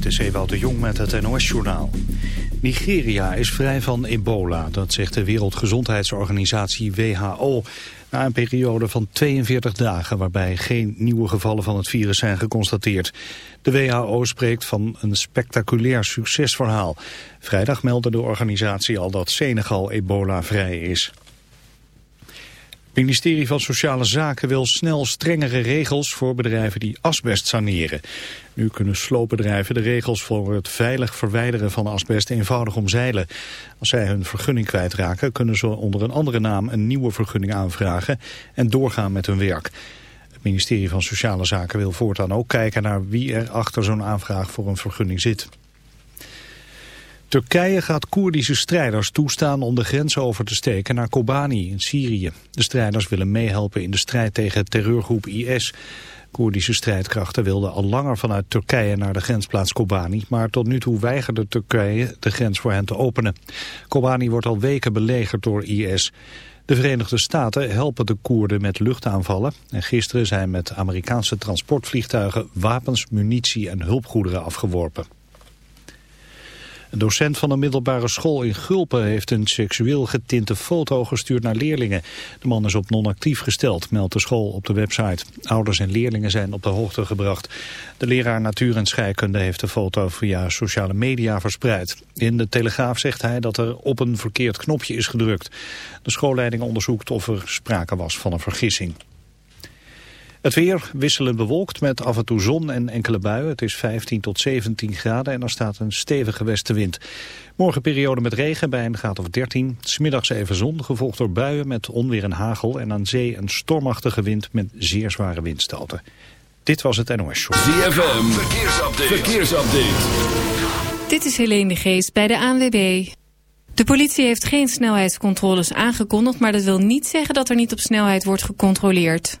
Dit is Ewout de Jong met het NOS-journaal. Nigeria is vrij van ebola, dat zegt de Wereldgezondheidsorganisatie WHO... na een periode van 42 dagen waarbij geen nieuwe gevallen van het virus zijn geconstateerd. De WHO spreekt van een spectaculair succesverhaal. Vrijdag meldde de organisatie al dat Senegal ebola-vrij is. Het ministerie van Sociale Zaken wil snel strengere regels voor bedrijven die asbest saneren. Nu kunnen sloopbedrijven de regels voor het veilig verwijderen van asbest eenvoudig omzeilen. Als zij hun vergunning kwijtraken kunnen ze onder een andere naam een nieuwe vergunning aanvragen en doorgaan met hun werk. Het ministerie van Sociale Zaken wil voortaan ook kijken naar wie er achter zo'n aanvraag voor een vergunning zit. Turkije gaat Koerdische strijders toestaan om de grens over te steken naar Kobani in Syrië. De strijders willen meehelpen in de strijd tegen terreurgroep IS. Koerdische strijdkrachten wilden al langer vanuit Turkije naar de grensplaats Kobani, maar tot nu toe weigerde Turkije de grens voor hen te openen. Kobani wordt al weken belegerd door IS. De Verenigde Staten helpen de Koerden met luchtaanvallen en gisteren zijn met Amerikaanse transportvliegtuigen wapens, munitie en hulpgoederen afgeworpen. Een docent van een middelbare school in Gulpen heeft een seksueel getinte foto gestuurd naar leerlingen. De man is op non-actief gesteld, meldt de school op de website. Ouders en leerlingen zijn op de hoogte gebracht. De leraar natuur en scheikunde heeft de foto via sociale media verspreid. In de Telegraaf zegt hij dat er op een verkeerd knopje is gedrukt. De schoolleiding onderzoekt of er sprake was van een vergissing. Het weer wisselend bewolkt met af en toe zon en enkele buien. Het is 15 tot 17 graden en er staat een stevige westenwind. Morgen periode met regen bij een graad of 13. Smiddags even zon, gevolgd door buien met onweer en hagel. En aan zee een stormachtige wind met zeer zware windstoten. Dit was het NOS Show. ZFM, verkeersupdate. verkeersupdate. Dit is Helene de Geest bij de ANWB. De politie heeft geen snelheidscontroles aangekondigd... maar dat wil niet zeggen dat er niet op snelheid wordt gecontroleerd.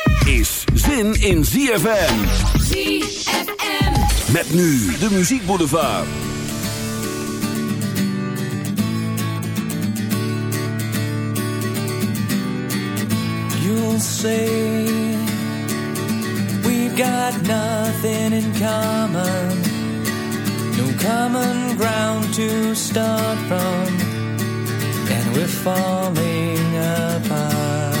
is zin in ZFM. ZFM. Met nu de Muziek Boulevard. You'll say we've got nothing in common, no common ground to start from, and we're falling apart.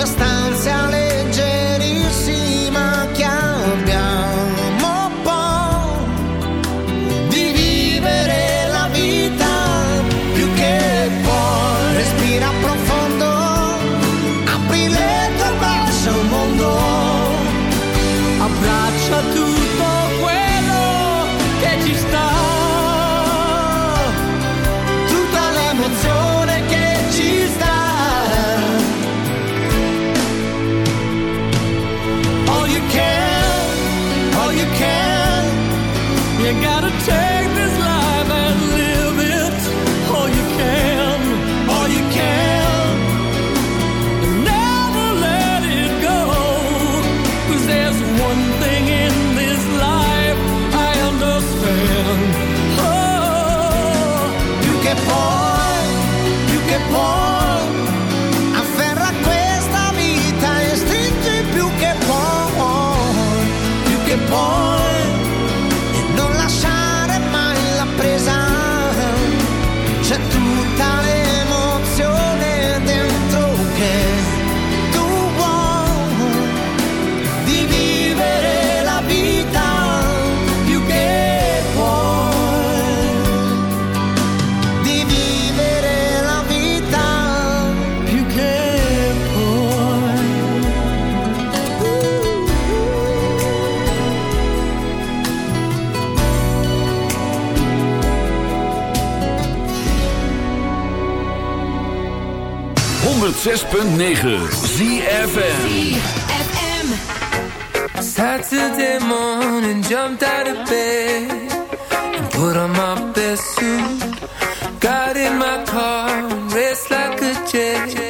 gostar gotta take 106.9 ZFM Saturday morning jumped out of bed And put on my best suit. Got in my car and raced like a jet.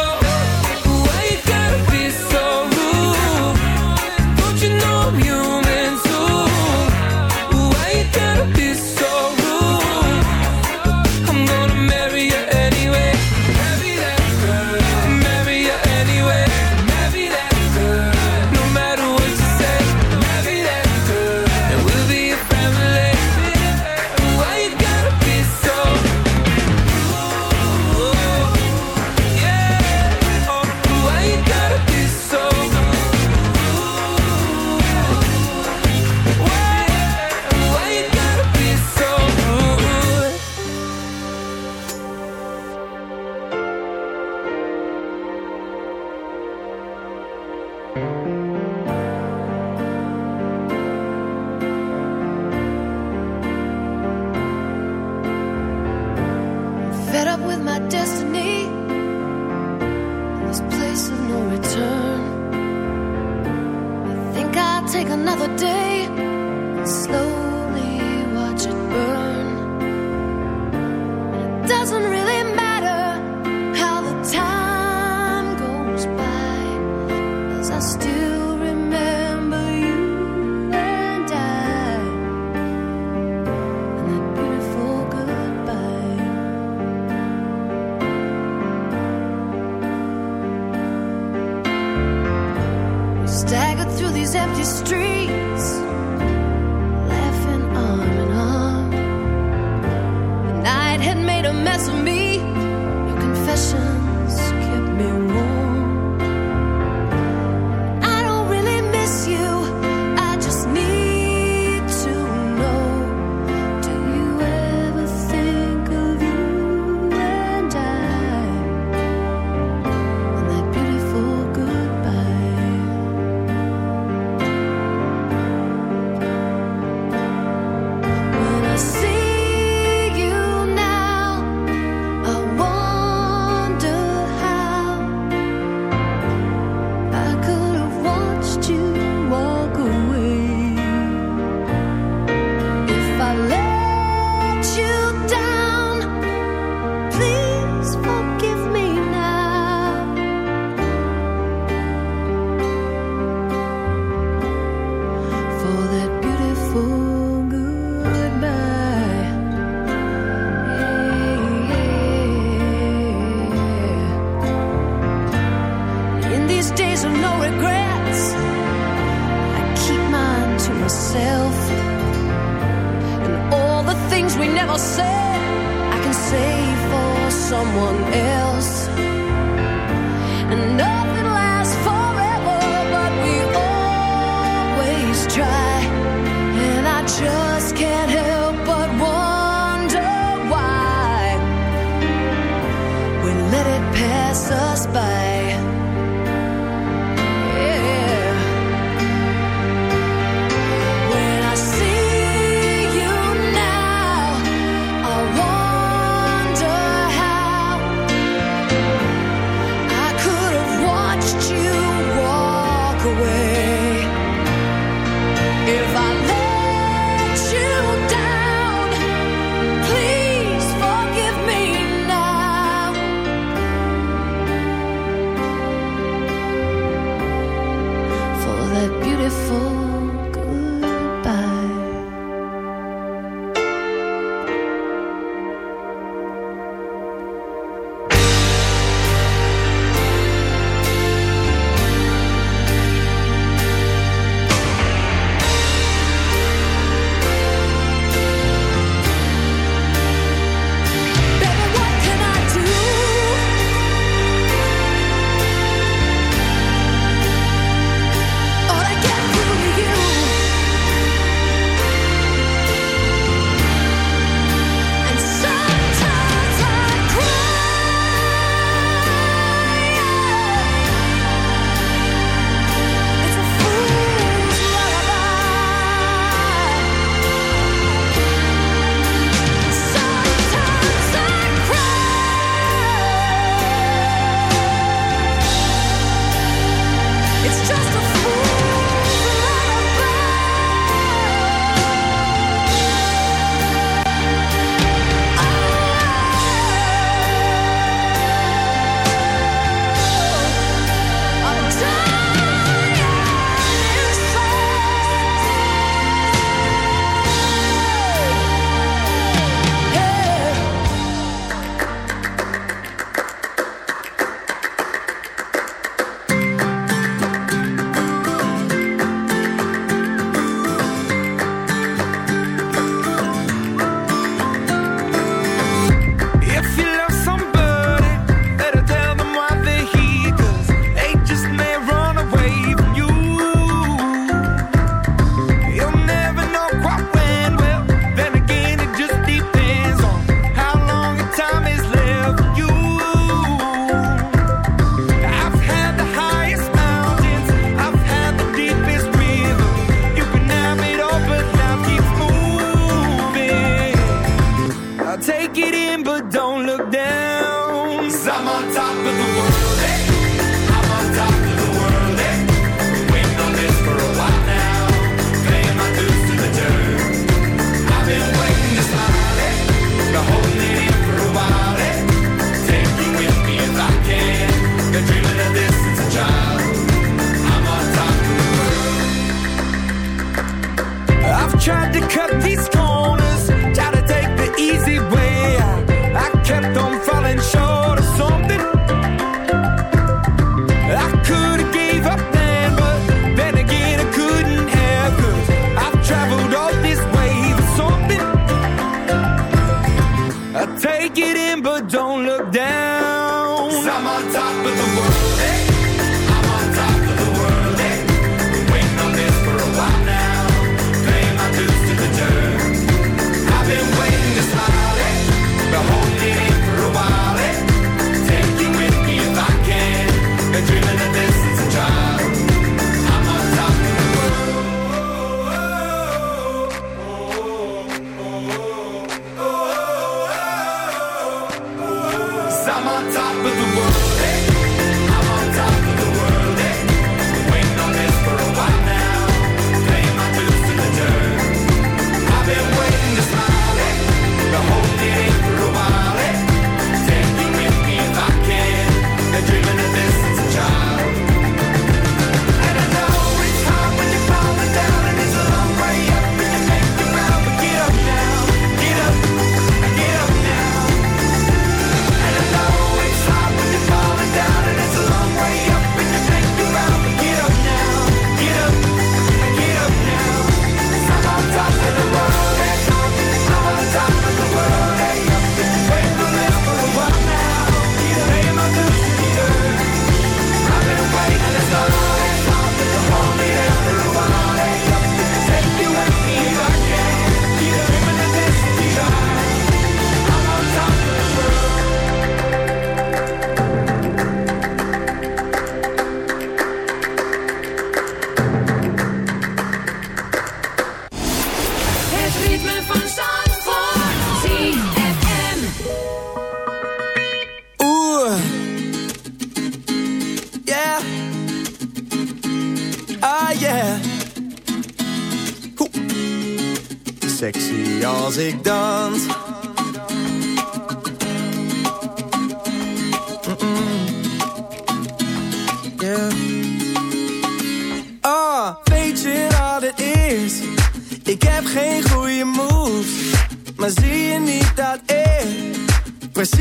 these empty streets.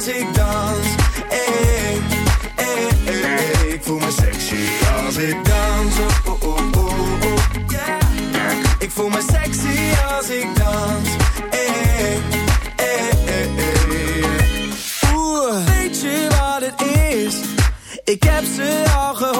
als ik dans. Hey, hey, hey. Ik voel me sexy als ik dans. Oh, oh, oh. Ik voel me sexy als ik dans. Weet je wat het is? Ik heb ze al gehoord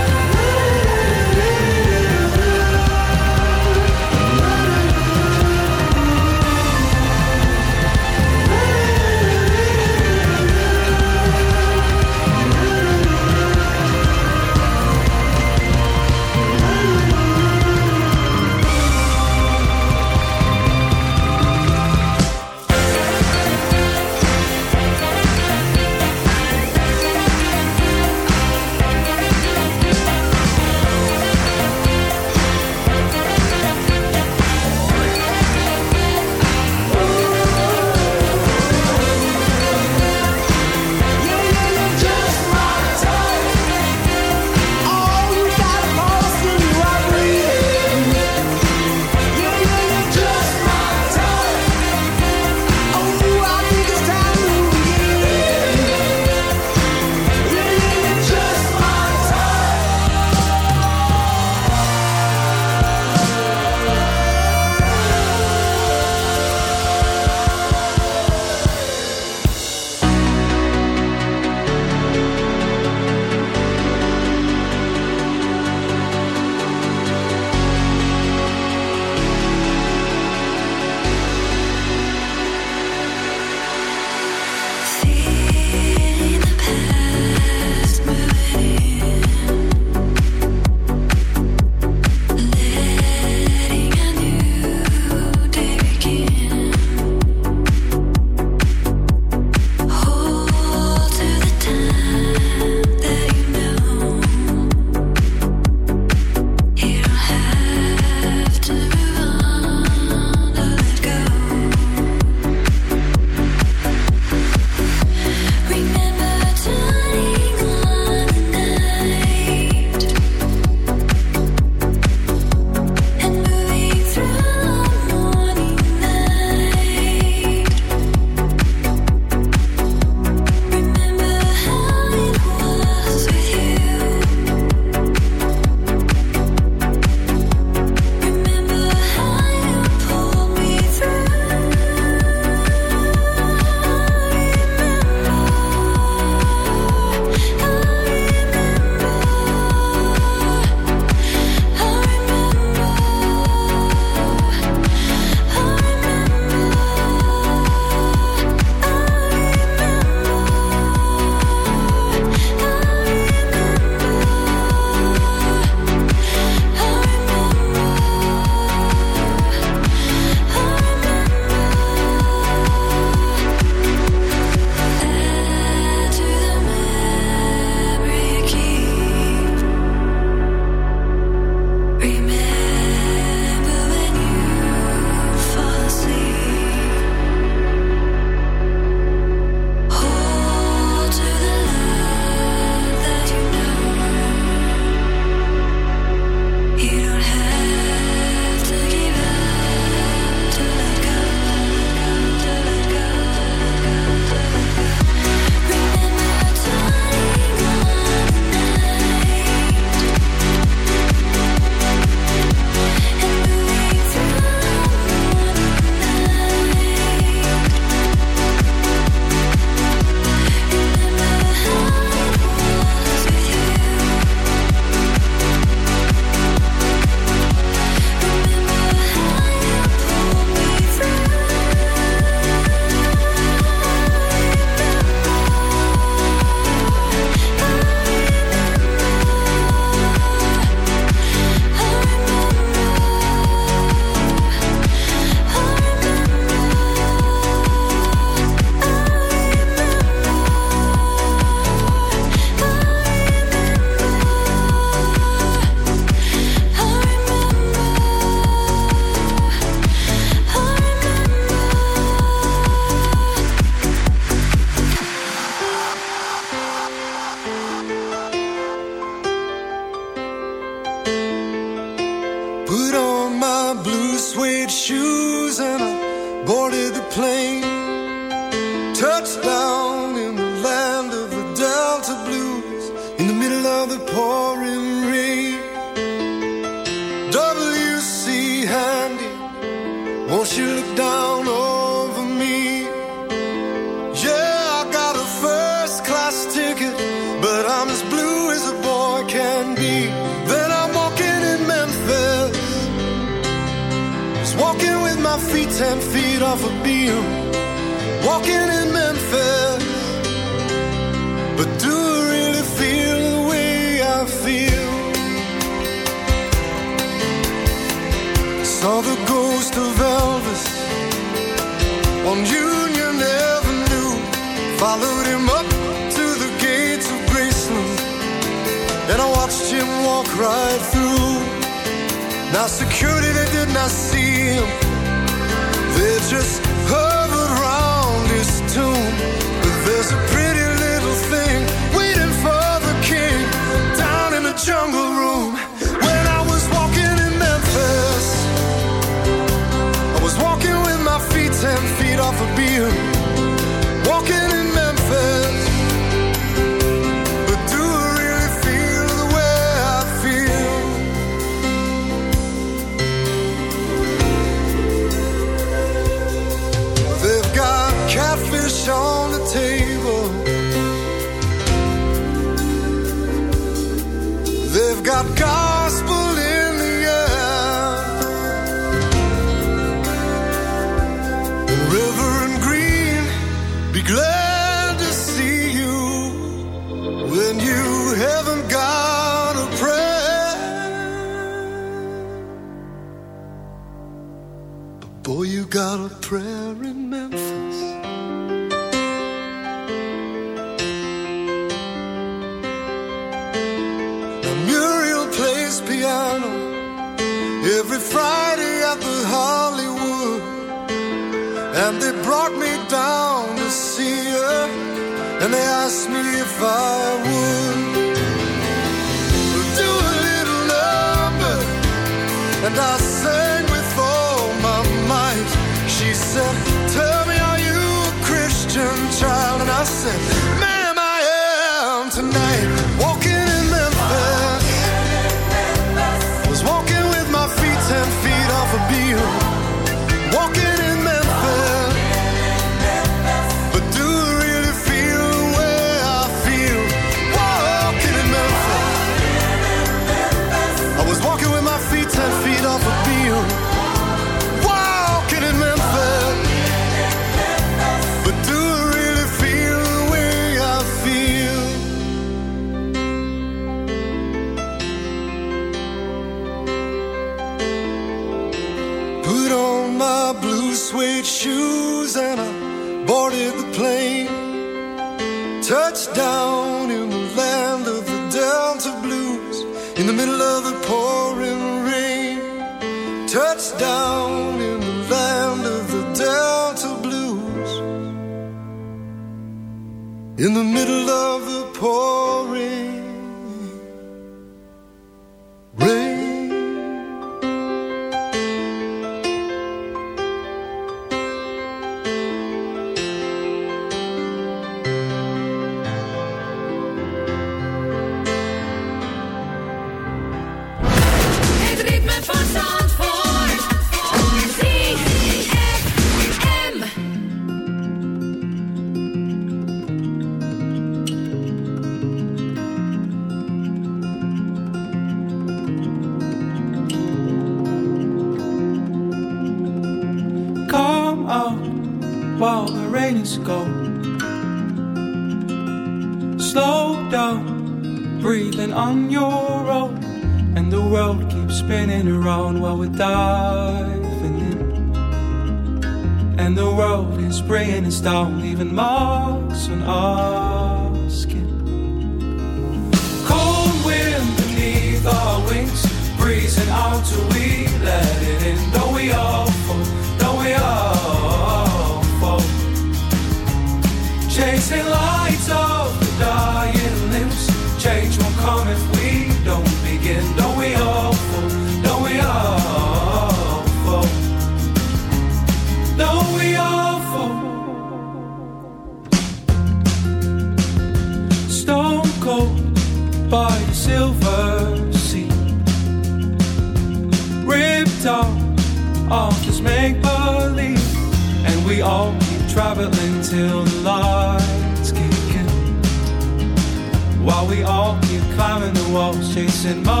and more.